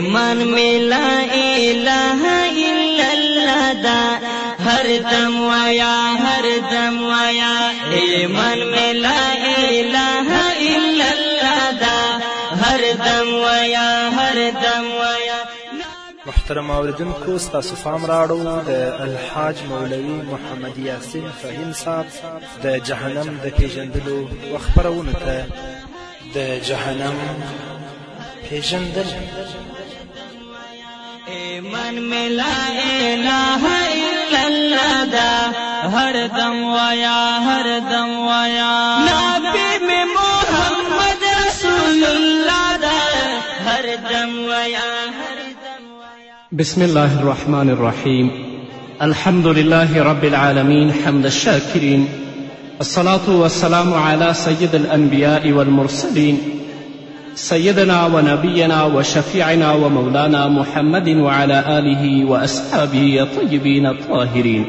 ایمان ملا الہ الا اللہ دا ہر دم ویا ہر دم ویا ایمان ملا الہ الا اللہ دا هر دم ویا هر دم ویا محترم اوریدونکو ستاسو فام راړو د الحاج مولوي محمد یاسین فهیم صاحب د جهنم د پیژندلو وخبرونه ته د جهنم پیژندل من ملا الہ الا اللہ دا ہر دم ویا ہر دم ویا نبی میں محمد رسول اللہ دا ہر دم ویا بسم الله الرحمن الرحيم الحمد لله رب العالمين حمد الشاكرين الصلاة والسلام على سيد الأنبياء والمرسلين سيدنا ونبينا وشفيعنا ومولانا محمد وعلى آله وأصحابه الطيبين الطاهرين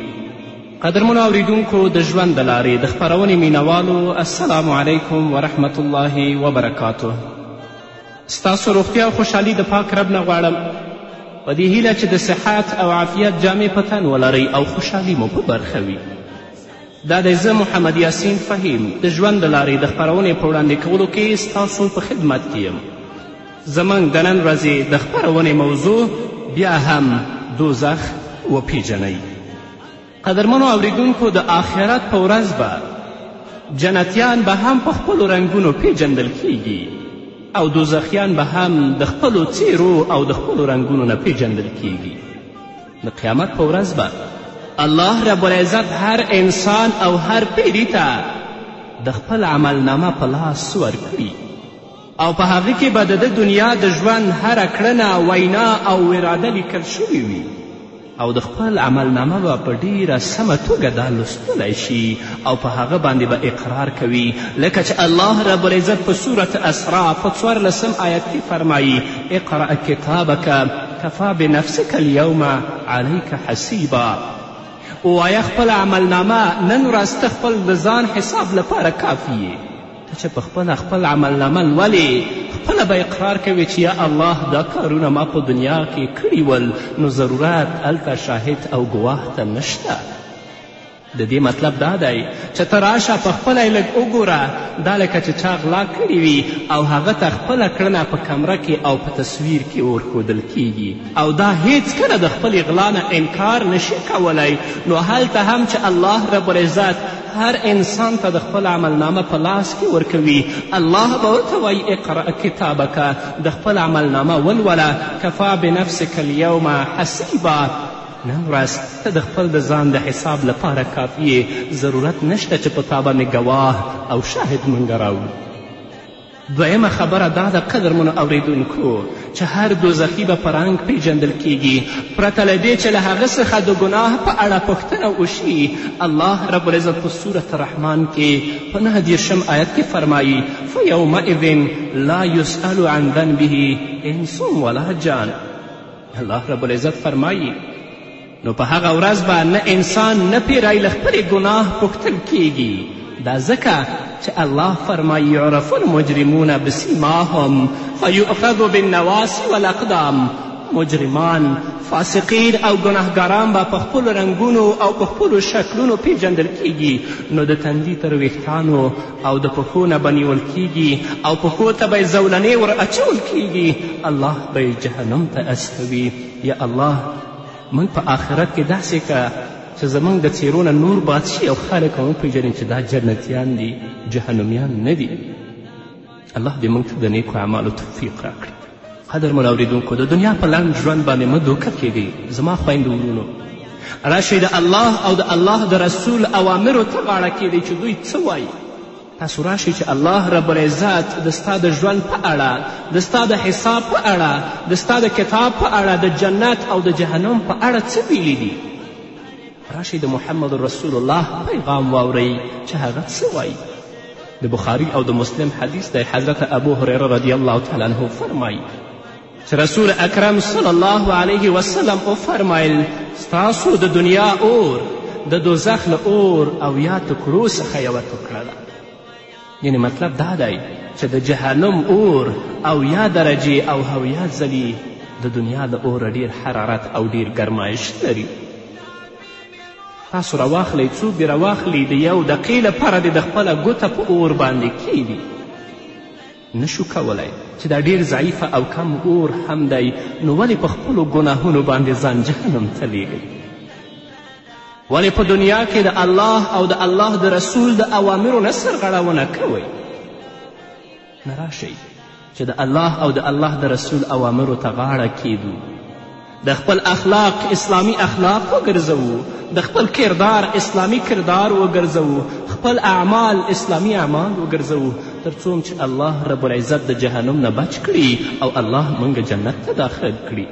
قدر مناوریدونکو د ژوند د لارې د خپرونې مینوالو السلام علیکم ورحمة الله وبرکاته ستاسو روغتیا او خوشحالي د پاک رب نه غواړم په دې هیله چې د صحت او عافیت جامې په تن ولرئ او خوشحالي مو په برخه وي دا دی زه محمد یاسین فهیم د ژوند د لارې د خپرونې په وړاندې کولو کې ستاسو په خدمت کې یم زموږ د نن ورځې د خپرونې موضوع بیا هم دوزخ وپیژنئ قدرمنو اوریدونکو د آخرت په ورځ به جنتیان به هم په خپلو رنګونو پیژندل کیږي او دوزخیان به هم د خپلو څیرو او د خپلو رنګونو نه پیژندل کیږي د قیامت په ورځ به الله رب العزت هر انسان او هر پیری ته د خپل عملنامه په لاس ورکړي او په هغه کې به د ده دنیا د ژوند هره کړنه وینا او اراده لیکل شوي وي او د خپل عملنامه به په ډیره سمه توګه دا لوستلی شي او په هغه باندې به با اقرار کوي لکه چې الله رب العزت په صورت اسرا په څوارلسم آیت کې فرمایي اقرأ کتابک کفا بنفسک اليوم علیک حسیبا ووایه خپل عملنامه نن ورځ ته خپل د ځان حساب لپاره کافي یې ته چې پخپله خپل عملنامه لولې خپله به اقرار کوي چې یا الله دا کارونه ما په دنیا کې کړي ول نو ضرورت هلته شاهد او ګواه ته نشته د دې مطلب دا دی چې ته راشه پخپله یې لږ وګوره دا لکه چې چا غلا کړې وي او هغه ته خپله کړنه په کمره کې او په تصویر کې ورښودل کیږي او دا هیڅکله د خپلې غلا نه انکار نشي کولی نو هلته هم چې الله رب العزت هر انسان ته د خپل عملنامه په لاس کې ورکوي الله به ورته وایي اقرأ کتابکه د خپل عملنامه ولوله کفا بنفسک اليوم حسیبا نه ورځ ته د خپل د ځان د حساب لپاره کافی ضرورت نشته چې په تا باندې ګواه او شاهد مونږ راوړو دویمه خبره دا ده قدرمنو اوریدونکو چې هر دوزخي به په رنګ پیژندل کیږي پرته له دې چې له هغه څخه د ګناه په اړه پوښتنه وشي الله رب العزت په سورت رحمان کې په نه دېرشم آیت کې فرمایي فیومئذ لا یسأل عن ذنبه انس ولا جان الله رب العزت فرمایي نو په هغه ورځ به نه انسان نه پیری له خپلې ګناه پوښتل کیږي دا ځکه چې الله فرمایي یعرف المجرمون بسیماهم فیؤخذ بالنواس والاقدام مجرمان فاسقین او ګناهګاران به په خپلو رنګونو او په خپلو شکلونو پیژندل کیږي نو د تندي تر ویښتانو او د پښو نه به نیول کیږي او پښو ته به یې زولنې ور اچول کیږي الله به یې جهنم ته استوي یا الله من په آخرت کې داسې که چې زموږ د څیرو نه نور باد شي او خلک هم وپېژني چې دا جنتیان دي جهنمیان نه دي الله دې موږ ته د نیکو اعمالو توفیق راکړي قدر من اوریدونکو د دنیا په لنډ ژوند باندې مه دوکه کیږئ زما خویندو ورونو راشئ د الله او د الله د رسول اوامرو ته غاړه کیږئ چې دوی څه وایي تاسو راشئ چې الله رب العزت د ستا د ژوند په اړه د ستا د حساب په اړه د ستا د کتاب په اړه د جنت او د جهنم په اړه څه ویلي دي راشئ د محمد رسول الله پیغام واورئ چې هغه څه وایي د بخاري او د مسلم حدیث دی حضرت ابو هریره رضی الله تعالی عنه فرمایي چې رسول اکرم صلی الله علیه وسلم وفرمایل ستاسو د دنیا اور د دوزخ له اور او یا تکړو څخه یوه تکړه ده یعنی مطلب دا دی چې د جهنم اور او یا درجې او هویا ځلي د دنیا د اوره ډیر حرارت او ډیر ګرمایش لري تاسو راواخلئ څو بې راواخلي د یو دقیقې لپاره دې د خپله ګوته په اور باندې کیږي نشو کولی چې دا ډیر ضعیفه او کم اور هم دی نو ولې په خپلو ګناهونو باندې ځان جهنم ته لیږئ ولې په دنیا کې د الله او د الله د رسول د اوامرو نه سرغړونه کوئ نه راشئ چې د الله او د الله د رسول اوامرو ته غاړه کیدو د خپل اخلاق اسلامی اخلاق وګرځوو د خپل کردار اسلامی کردار وګرځوو خپل اعمال اسلامی اعمال وګرځوو تر څو چې الله رب العزت د جهنم نه بچ کړي او الله موږ جنت ته داخل کړي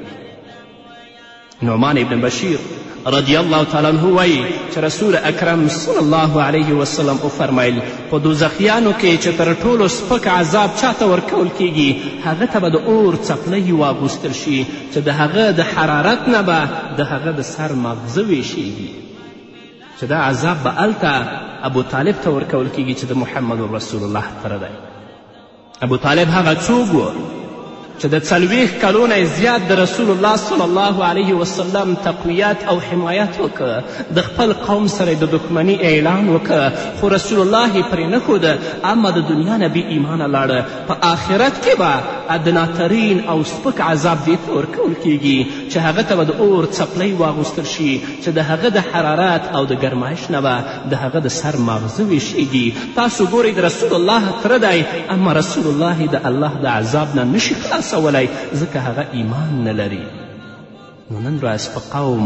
نعمان ابن بشیر رضی الله تعالی عنه وایي چې رسول اکرم صلی الله علیه وسلم وفرمیل په دوزخیانو کې چې تر ټولو سپک عذاب چاته ورکول کیږي هغه ته به د اور څپلۍ واغوستل شي چې د هغه د حرارت نه به د هغه د سر مغزه ویشیږي چې دا عذاب به هلته ابوطالب ته ورکول کیږي چې د محمد رسول الله تره دی ابوطالب هغه څوک و چې د څلوېښت کلونه زیات د رسول الله صلی الله علیه وسلم تقویت او حمایت وکړه د خپل قوم سره د دښمني اعلان وکړه خو رسول الله یې پرې نښوده اما د دنیا نه بې ایمانه لاړه په آخرت کې به ادناترین او سپک عذاب دې ته ورکول کیږي چې هغه ته به د اور څپلۍ واغوستل شي چې د هغه د حرارت او د ګرمایش نه به د هغه د سر ماغزه ویښیږي تاسو ګورئ د رسول الله تره دی اما رسول الله د الله د عذاب نه نشي خلاصولی ځکه هغه ایمان نه لري نو نن ورځ په قوم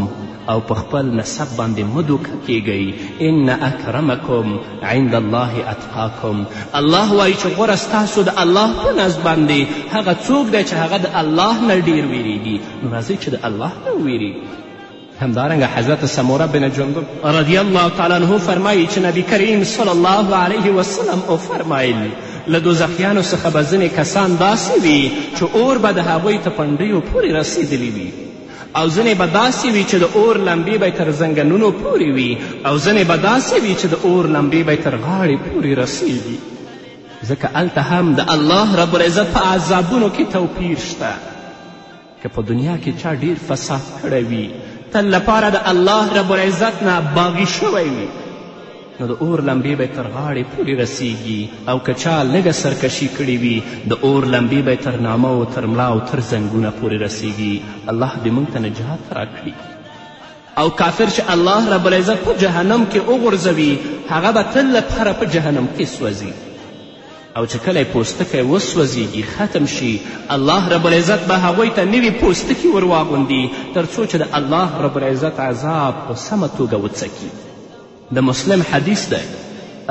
او په خپل نسب باندې مه دوکه کیږئ ان اکرمکم عند الله اتقاکم الله وایي چې غوره ستاسو د الله په نزد باندې هغه څوک دی چې هغه د الله نه ډیر ویریږي نو راځئ چې د الله نه وویریږي همدارنګه حضرت سموره بن جندب رضی الله تعالی عنه فرمایي چې نبی کریم صلی الله علیه وسلم او فرمایل له دوزخیانو څخه به ځینې کسان داسې وي چې اور به د هغوی ته پنډیو پورې رسېدلی وي او ځینې به داسې وي چې د اور لمبې به تر زنګنونو پورې وي او ځینې به داسې وي چې د اور لمبې به تر غاړې پورې رسیږي ځکه هلته هم د الله رب العزت په عذابونو کې توپیر شته که په دنیا کې چا ډیر فساد کړی وي تل لپاره د الله رب العزت نه باغي شوی وي نو د اور لمبې به تر غاړې پورې رسیږي او که چا لږه سرکشي کړې وي د اور لمبې به تر نامه او تر ملا او تر زنګونه پورې رسیږي الله دې موږ ته نجات راکړي او کافر چې الله رب العزت په جهنم کې وغورځوي هغه به تل لپاره په جهنم کې سوځي او چې کله پوستکی وسوځېږي ختم شي الله رب العزت به هغوی ته نوي پوستکي ورواغوندي تر څو چې د الله رب العزت عذاب په سمه توګه وڅکي د مسلم حدیث دی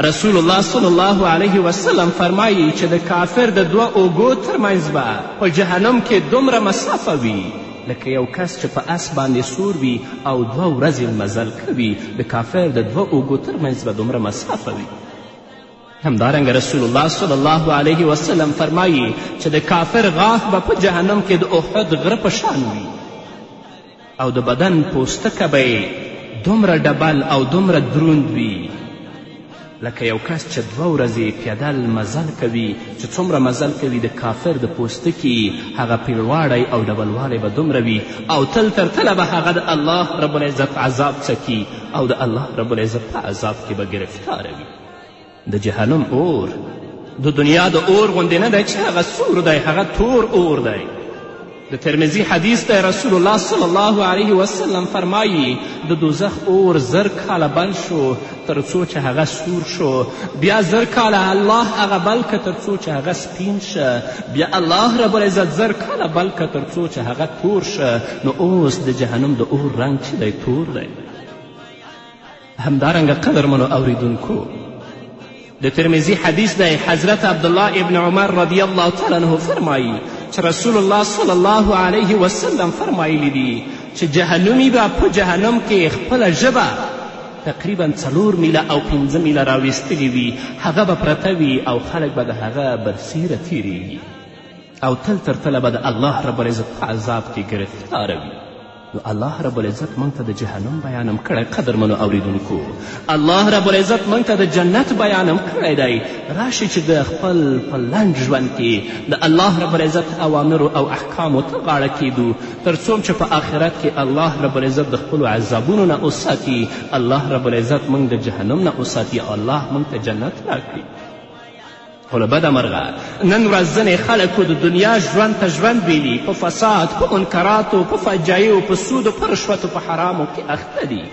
رسول الله صلی الله علیه وسلم فرمایي چې د کافر د دوه اوږو ترمنځ به په جهنم کې دومره مسافه وي لکه یو کس چې په اس باندې سور وي او دوه ورځې مزل کوي د کافر د دوه اوږو ترمنځ به دومره مسافه وي همدارنګه رسول الله صلی الله علیه وسلم فرمایي چې د کافر غاښ به په جهنم کې د احد غره په شان وي او د بدن پوستکه به دومره ډبل او دومره دروند وي لکه یو کس چې دوه ورځې پیدل مزل کوي چې څومره مزل کوي د کافر د پوستکي هغه پیړواړی او ډبلوالی به دومره وي او تل تر تله به هغه د الله رب العزت عذاب څکي او د الله رب العزت په عذاب کې به ګرفتاره وي د جهنم اور د دنیا د اور غوندې نه دی چې هغه سور دی هغه تور اور دی د ترمزی حدیث دی رسول الله صلی الله علیه وسلم فرمایی د دوزخ اور زر کاله بل شو تر څو چې هغه سور شو بیا زر کاله الله هغه بل که تر څو چې هغه سپین شه بیا الله رب العزت زر کاله بل که تر څو چې هغه تور شه نو اوس د جهنم د اور رنګ چې دی تور دی همدارنګه قدرمنو اوریدونکو د ترمزی حدیث دی حضرت عبدالله ابن عمر رضی الله تعالی عنه فرمایی چې رسول الله صلی الله علیه وسلم فرمایلی دي چې جهنمی به په جهنم کې خپله ژبه تقریبا څلور میله او پنځه میله راویستلې وي هغه به پرته وي او خلک به د هغه برسیره تیریږي او تل تر تله به د الله رب العزت په عذاب کې ګرفتاره وي نو الله رب العزت موږ ته د جهنم بیانم کړی قدرمنو اوریدونکو الله رب العزت موږ ته د جنت بیانم کړی دی راشي چې د خپل په لنډ ژوند کې د الله رب العزت اوامرو او احکامو ته غاړه کیږو تر څو چې په آخرت کې الله رب العزت د خپلو عذابونو نه وساتي الله رب العزت موږ د جهنم نه وساتي الله موږ ته جنت راکړي خو له بده مرغه نن ورځ ځینې خلکو د دنیا ژوند ته ژوند بیلي په فساد په انکراتو په فجایو په سودو په رشوتو په حرامو کې اخته دي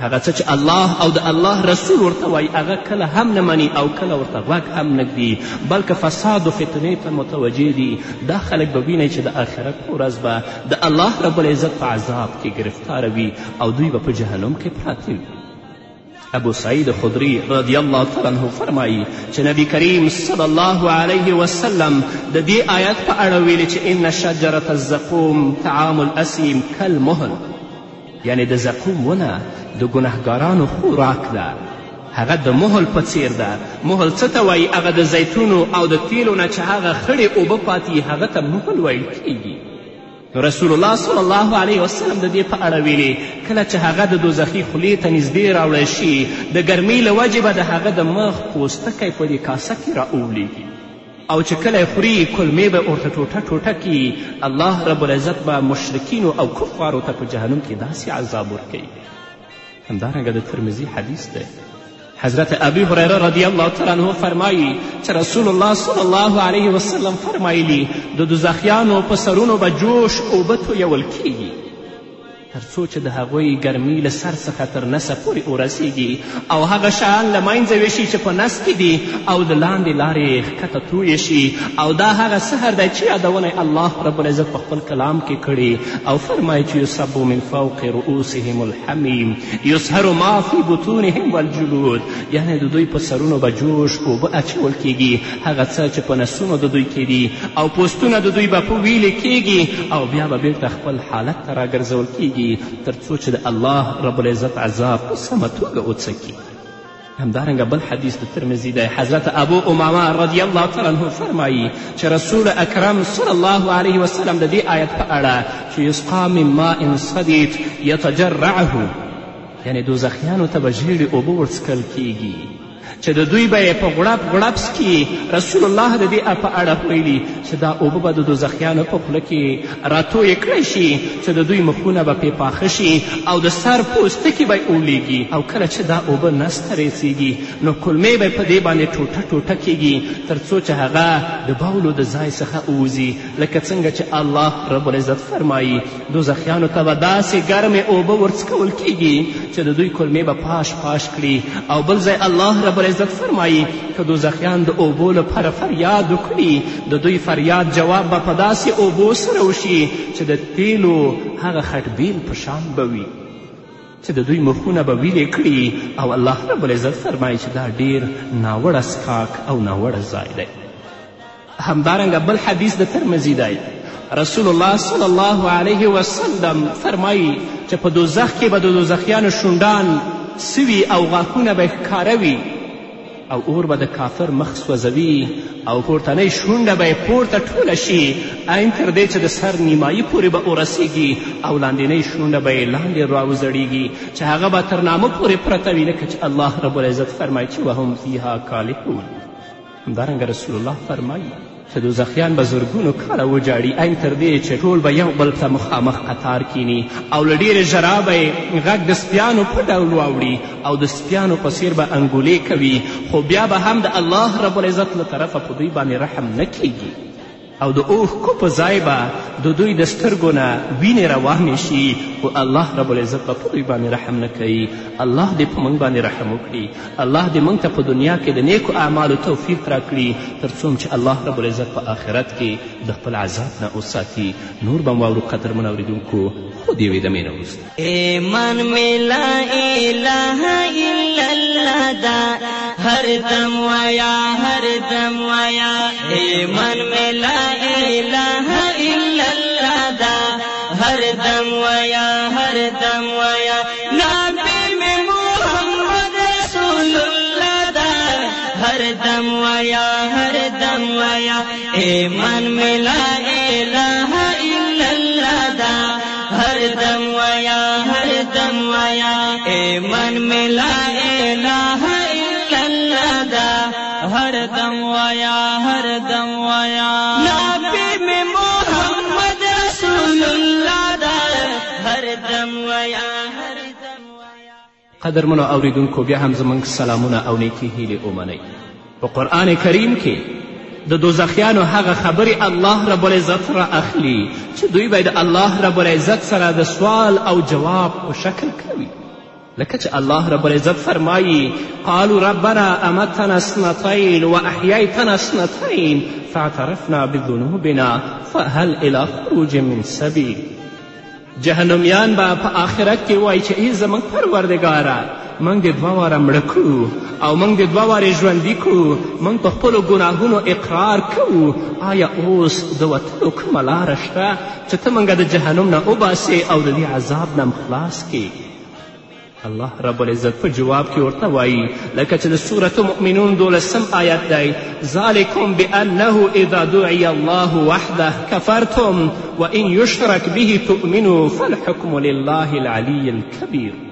هغه څه چې الله او د الله رسول ورته وایي هغه کله هم نه مني او کله ورته غوږ هم نه ږدي بلکې فساد و فتنې ته متوجه دي دا خلک به وینئ چې د آخرت په ورځ به د الله رب العزت په عذاب کې ګرفتاره وي او دوی به په جهنم کې پراته وي ابو سعید خدری رضی الله تعالی عنه فرمایي چې نبی کریم صلی الله علیه وسلم د دې آیت په اړه ویلي چې ان شجرة الزقوم طعام الاسیم کالمهل یعنی د زقوم ونه د ګنهګارانو خوراک ده هغه د مهل په څیر ده مهل څه ته وایي هغه د زیتونو او د تیلو نه چې هغه خړې اوبه پاتې هغه ته مهل ویل کیږي رسول الله صلی الله علیه وسلم د دې په اړه ویلي کله چې هغه د دوزخي خولې ته نږدې راوړی شي د ګرمۍ له وجې به د هغه د مخ پوستکی په دې کاسه کې راولیږي او چې کله یې خوري کلمې به ورته ټوټه ټوټه کي الله رب العزت به مشرکینو او کفارو ته په جهنم کې داسې عذاب ورکوي همدارنګه د ترمزي حدیث دی حضرت ابی هریره رضی الله تعالی عنه فرمایی چې رسول الله صلی الله علیه وسلم فرمایلی د دو دوزخیانو په سرونو به جوش اوبه تویول کیږي تر څو چې د هغوی ګرمي له سر څخه تر نسه پورې ورسیږي او هغه شیان له منځه ویشي چې په نس کې دي او د لاندې لارې ښکته تویې شي او دا هغه سحر دی چې یادونه الله رب العزت په خپل کلام کې کړي او فرمایي چې یصب من فوق رؤوسهم الحمیم یسهر ما فی بطونهم والجلود یعنی د دوی په سرونو به جوش اوبه اچول کیږي هغه څه چې په نسونو د دوی کې دي او پوستونه د دوی به په ویلې کیږي او بیا به بیرته خپل حالت ته راګرځول کیږي کیږي تر څو چې د الله رب العزت عذاب په سمه توګه وڅکي همدارنګه بل حدیث د ترمزي دی حضرت ابو امامه رضی الله تعالی عنه فرمایي چې رسول اکرم صلی الله علیه وسلم د دې آیت په اړه چې یسقا من ماء صدید یتجرعه یعنې دوزخیانو ته به ژیړې اوبه ورڅکل کیږي چې د دوی به یې په غړپ غړپ کې رسول الله د دې په اړه ویلي چې دا اوبه به د دوزخیانو په خوله کې راتوی کړی شي چې د دوی مخونه به پې پاخه شي او د سر پوستکي به اولیږي او کله چې دا اوبه نسته رسیږي نو کلمې به په دې باندې ټوټه ټوټه کیږي تر څو چې هغه د باولو د ځای څخه ووځي لکه څنګه چې الله رب العزت فرمایي دوزخیانو ته به داسې ګرمې اوبه ورڅکول کیږي چې د دوی کلمې به پاش پاش کړي او بل ځای الله رب عزت فرمایي که دوزخیان د اوبو لپاره فریاد وکړي د دوی فریاد جواب به په داسې اوبو سره وشي چې د تیلو هغه خټبیل په شان به وي چې د دوی مخونه به ویلې کړي او الله رب العزت فرمایي چې دا ډیر ناوړه سکاک او ناوړه ځای دی همدارنګه بل حدیث د ترمزي دی رسول الله صلی الله علیه وسلم فرمایي چې په دوزخ کې به د دوزخیانو شونډان سوي او غاښونه به ښکاره وي او اور به د کافر مخ سوځوي او پورتنۍ شونډه به یې پورته ټوله شي عین تر دې چې د سر نیمایي پورې به ورسیږي او لاندینۍ شونډه به یې لاندې راوزړیږي چې هغه به تر نامه پورې پرته وي لکه چې الله ربالعزت فرمایي چې وهم فیها کالحون همدارنګه رسول الله فرمایي چې دوزخیان به زرګونو کاله وجاړي عین تر دې چې ټول به یو بل ته مخامخ قطار کینی او له ډېرې ژرا به یې غږ د سپیانو په ډول واوړي او د سپیانو په څیر به انګولې کوي خو بیا به هم د الله رب العزت له طرفه په دوی باندې رحم نه کیږي او د اوښکو په ځای به د دوی د سترګو نه وینې روانې شي خو الله رب العزت به په دوی باندې رحم نه کوي الله دې په موږ باندې رحم وکړي الله دې موږ ته په دنیا کې د نیکو اعمالو توفیق راکړي تر څوم چې الله رب العزت په آخرت کې د خپل عذاب نه وساتي نور به م واورو قدرمن اورېدونکو خو د یوې دمې نه وروسته ایمان مې لا اله الا الله دا هر دم وایا هر دم وایا ایمان مې لا ایمان ملا الہ الا اللہ دا ہر دم ویا ہر دم ویا ایمان ملا الہ الا اللہ دا ہر دم ویا ہر دم ویا نبی میں محمد رسول اللہ دا ہر دم ویا قدرمنو اوریدونکو بیا هم زمونږ سلامونه او نیکی هیلې ومنئ په قرآن کریم کې د دوزخیانو هغه خبرې الله رب العزت را اخلي چې دوی به د الله رب العزت سره د سوال او جواب په شکل کوي لکه چې الله رب العزت فرمایی قالوا ربنا امتنا اثنتین واحییتنا اثنتین فاعترفنا بذنوبنا فهل الى خروج من سبیل جهنمیان به په آخرت کې وایي چې ای زموږ پروردګاره موږ دې دوه واره مړه کړو او موږ دې دوه وارې ژوندي کړو موږ په خپلو ګناهونو اقرار کوو آیا اوس د وتلو کومه لاره شته چې ته موږ د جهنم نه وباسې او د دې عذاب نه خلاص کړي الله رب العزت په جواب کې ورته وایي لکه چې د سورت مؤمنون دولسم آیت دی ذلکم بانه اذا دعی الله وحده کفرتم وان یشرک به تؤمنوا فالحکم لله العلی الكبیر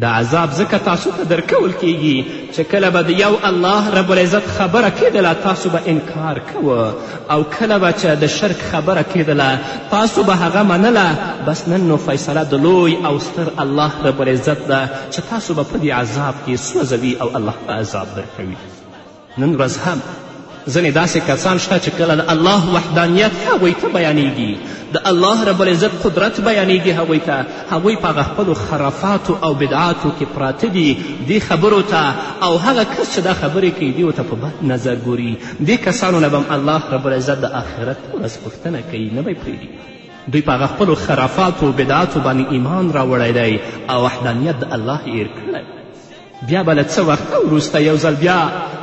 دا عذاب ځکه تاسو ته درکول کیږي چې کله به د یو الله رب العزت خبره کیدله تاسو به انکار کوه او کله به چې د شرک خبره کیدله تاسو به هغه منله بس نن نو فیصله د لوی او ستر الله رب العزت ده چې تاسو به په دې عذاب کې سوځوي او الله به عذاب درکوي نن ورځ هم ځینې داسې کسان شته چې کله د الله وحدانیت هغوی ته بیانیږي د الله رب العزت قدرت بیانیږي هغوی ته هغوی په هغه خپلو خرافاتو او بدعاتو کې پراته دي دې خبرو ته او هغه کس چې دا خبرې کوي دې ورته په بد نظر ګوري دې کسانو نه به الله رب العزت د آخرت ورځ پوښتنه کوي نه به پرېږدي دوی په هغه خپلو خرافاتو بدعاتو باندې ایمان راوړی دی او وحدانیت د الله هیر کړی بیا به له څه وخته وروسته یو ځل بیا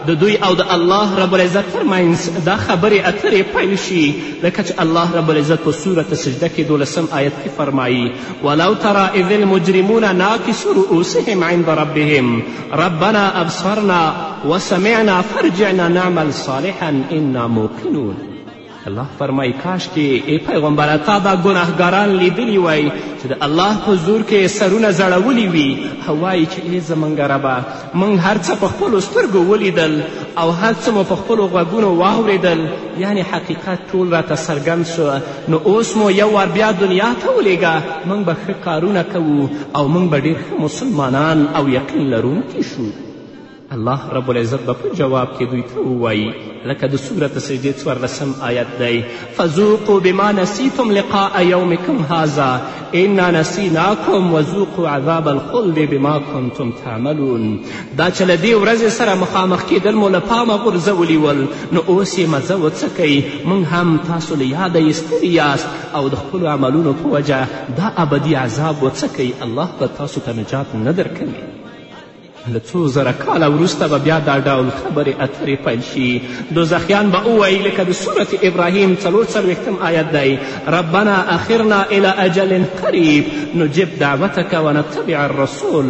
د دوی او د الله رب العزت ترمنځ دا خبرې اترې پیل شي لکه چې الله رب العزت په سورت سجده کې دولسم آیت کې فرمایي ولو ترى اذ المجرمون ناکسو رؤوسهم عند ربهم ربنا ابصرنا وسمعنا فرجعنا نعمل صالحا انا موقنون الله فرمای کاش کې ای پیغمبره تا دا ګناهګاران لیدلی وای چې د الله په زور کې سرونه زړولی وي وایي چې ای زمونږ ربه موږ هر څه په خپلو سترګو ولیدل او هر څه مو په خپلو غوږونو واورېدل یعنی حقیقت ټول راته څرګند سو نو اوس مو یو وار بیا دنیا ته ولیږه موږ به ښه کارونه کوو او موږ به ډېر ښه مسلمانان او یقین لرونکي شو الله رب العزت به په جواب کې دوی ته ووایي لکه د سورت سجدې څوارلسم آیت دی فذوقوا بما نسیتم لقاء یومکم هذا انا نسیناکم وذوقوا عذاب الخلد بما کنتم تعملون دا چې له دې ورځې سره مخامخ کیدل مو له پامه غورځه ولیول نو اوس یې مزه وڅکئ موږ هم تاسو له یاده ایستلي یاست او د خپلو عملونو په وجه دا ابدي عذاب وڅکئ الله به تاسو ته نجات نه درکوي له څو زره کاله وروسته به بیا دا ډول خبرې اترې پیل شي دوزخیان به ووایي لکه د سورت ابراهیم څلور څلوېښتم آیت دی ربنا اخرنا الى اجل قریب نجب دعوتك ونتبع الرسول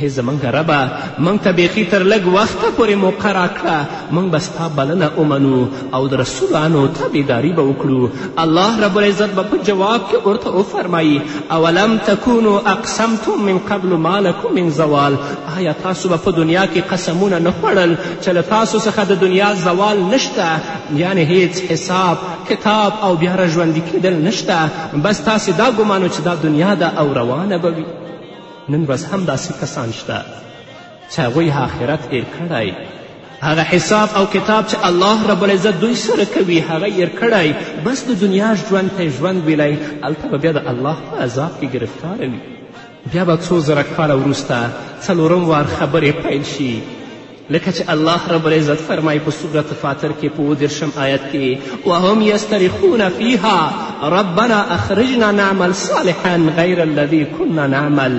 هې زموږ ربه موږ ته بیخي تر لږ وخته پورې موقع راکړه موږ به ستا بلنه ومنو او د رسولانو تابعداري به وکړو الله رب العزت به په جواب کې ورته وفرمایي اولم تکونو اقسمتم من قبل ما لکم من زوال آیا تاسو به په دنیا کې قسمونه نه خوړل چې له تاسو څخه د دنیا زوال نشته یعنې هیڅ حساب کتاب او بیا راژوندي کیدل نشته بس تاسې دا ګمانو چې دا دنیا ده او روانه به وي نن ورځ هم داسې کسان شته چې هغوی آخرت هیر کړی هغه حساب او کتاب چې الله رب العزت دوی سره کوي هغه هیر کړی بس د دنیا ژوند ته ژوند ویلی هلته به بیا د الله په عذاب کې ګرفتاره وي بیا به څو زره کاله وروسته څلورم وار خبرې پیل شي لکه چې الله رب العزت فرمای په سورت فاطر کې په اووه آیت کې وهم یسترخون فیها ربنا اخرجنا نعمل صالحا غیر الذي كنا نعمل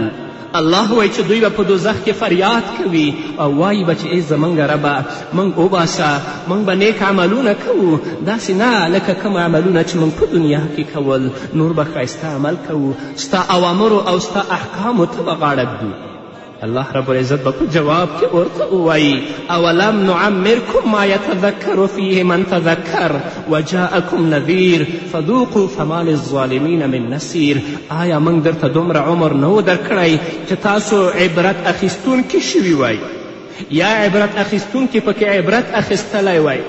الله وایي چې دوی به په دوزخ کې فریاد کوي او وایي به چې ای زمونږ ربه موږ وباسه موږ به نیک عملونه کوو داسې نه لکه کوم عملونه چې موږ په دنیا کې کول نور به ښایسته عمل کوو ستا اوامرو او ستا احکامو ته به غاړه ږدو الله رب العزت به په جواب کې ورته ووایي اولم نعمرکم ما یتذکر فیه من تذکر وجاءکم نذیر فذوقوا فما للظالمین من نصیر آیا موږ درته دومره عمر نه و درکړی چې تاسو عبرت اخیستونکي شوي وای یا عبرت اخیستونکي پکې عبرت اخیستلی وای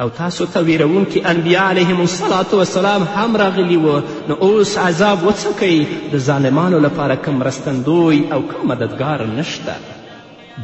او تاسو ته ویرونکي انبیا علیهم الصلاة وسلام هم راغلي وه نو اوس عذاب وڅکئ د ظالمانو لپاره کم مرستندوی او کم مددګار نشته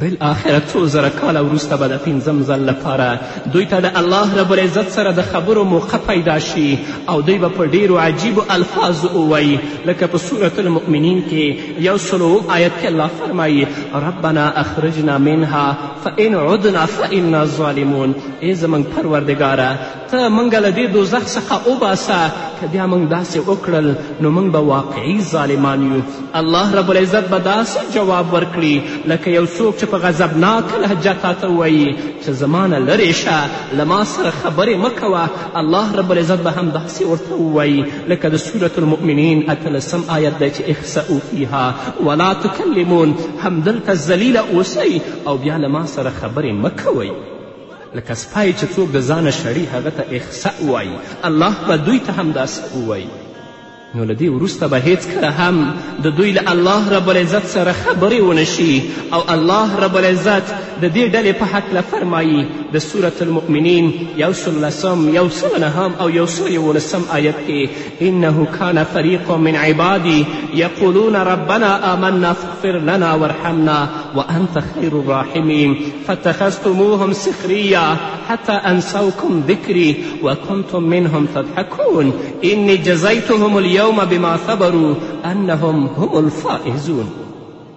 بالاخره څو زره کاله وروسته به د پنځم ځل لپاره دوی ته د الله رب العزت سره د خبرو موقع پیدا شي او دوی به په ډیرو عجیبو الفاظو ووایي لکه په سورت المؤمنین کې یو سلوم آیت کې الله فرمایي ربنا اخرجنا منها فان عدنا فانا ظالمون ای زموږ پروردګاره ته موږ له دې دوزخ څخه وباسه که بیا موږ داسې وکړل نو موږ به واقعي ظالمان یو الله رب العزت به داسې جواب ورکړي لکه یو څوک چې په غضبناکه لهجه تاته وایي چې زما نه لرې شه له ما سره خبرې مه کوه الله رب العزت به هم داسې ورته ووایي لکه د سورة المؤمنین اتلسم آیت دی چې اخسئو فیها ولا تکلمون همدلته ذلیله اوسئ او بیا له ما سره خبرې مه کوئ لکه سپی چې څوک د ځانه شړي هغه ته اخسع وایي الله به دوی ته هم داسې ووایي نو له دې وروسته به هیڅکله هم د دوی له الله رب العزت سره خبرې ونشي او الله رب العزت د دې ډلې په هکله فرمایي د سورة المؤمنین یو سل لسم یو سل نهم او یو سل یولسم آیت کې انه کان فریق من عبادی یقولون ربنا آمنا فاغفر لنا وارحمنا وانت خیر الراحمین فاتخذتموهم سخریا حتى انسوکم ذکری وکنتم منهم تضحکون انی جزیتهم اليوم اليوم بما صبروا أنهم هم الفائزون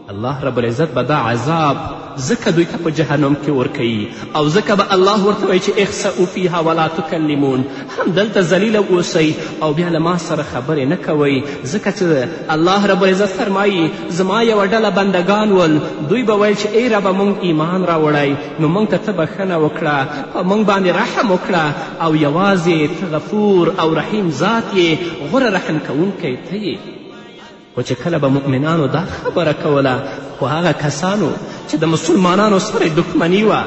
الله رب العزت بدا عذاب ځکه دوی ته په جهنم کې ورکوي او ځکه به الله ورته وایي چې اخسعو فیها ولا تکلمون همدلته ذلیله اوسئ او بیا له ما سره خبرې نه کوئ ځکه چې الله رب العزت فرمایي زما یوه ډله بندگان ول دوی به ویل چې ای ربه موږ ایمان راوړی نو موږ ته ته بښنه وکړه په موږ باندې رحم وکړه او یوازې ته غفور او رحیم ذات یې غوره رحم کوونکی ته یې خو چې کله به مؤمنانو دا خبره کوله خو هغه کسانو چې د مسلمانانو سره دښمني وه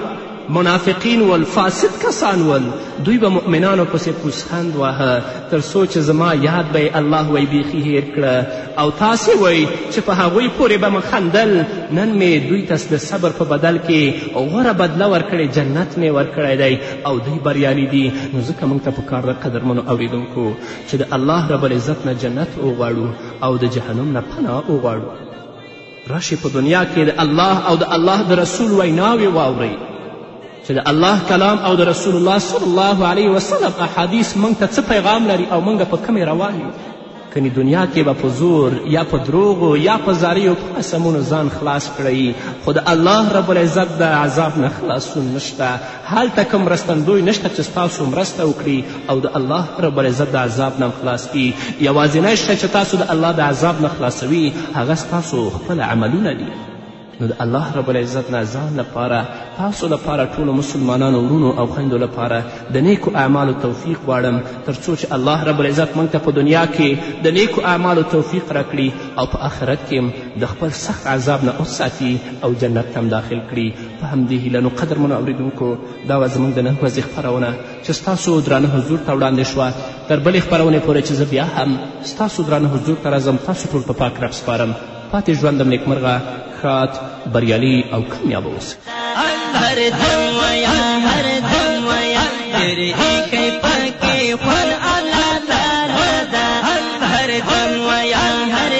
منافقین ول فاسد کسان ول دوی به مؤمنانو پسې پوسخند واهه تر څو چې زما یاد به الله وی بیخي هیر کړه او تاسې وی چې په هغوی پورې به مې خندل نن مې دوی ته د صبر په بدل کې غوره بدله ورکړې جنت مې ورکړی دی او دوی بریالي دي نو ځکه موږ ته پکار ده قدرمنو اوریدونکو چې د الله ربالعزت نه جنت وغواړو او د جهنم نه پناه وغواړو راشي په دنیا کې د الله او د الله د رسول ویناوې واورئ چې د الله کلام او د رسول الله صلی الله علیه وسلم احادیث موږ ته څه پیغام لري او موږ په کومې روان یو کنې دنیا کې به په زور یا په دروغو یا په زاریو قسمونو ځان خلاص کړئ خو د الله رب العزت د عذاب نه خلاصون نشته هلته کوم مرستندوی نشته چې ستاسو مرسته وکړي او د الله رب العزت د عذاب نه خلاص کړي یوازینی شته چې تاسو د الله د عذاب نه خلاصوي هغه ستاسو خپل عملونه دي نو د الله رب العزت نه ځان لپاره تاسو لپاره ټولو مسلمانانو ورونو او خویندو لپاره د نیکو اعمالو توفیق غواړم تر څو چې الله رب العزت موږ ته په دنیا کې د نیکو اعمالو توفیق راکړي او په آخرت کې د خپل سخت عذاب نه وساتي او جنت ته داخل کړي په همدې هیله نو قدرمنو اورېدونکو دا وه زموږ د نن ورځې خپرونه چې ستاسو درانه حضور ته وړاندې شوه تر بلې خپرونې پورې چې زه بیا هم ستاسو درانه حضور ته راځم تاسو ټول په پا پاک رب سپارم پاتې ژوندم نیکمرغه ښات بریالي او کامیاب اوسئ هر دم ویا هر دم ویا تیرې کې پکې خور الله تعالی دا هر دم ویا هر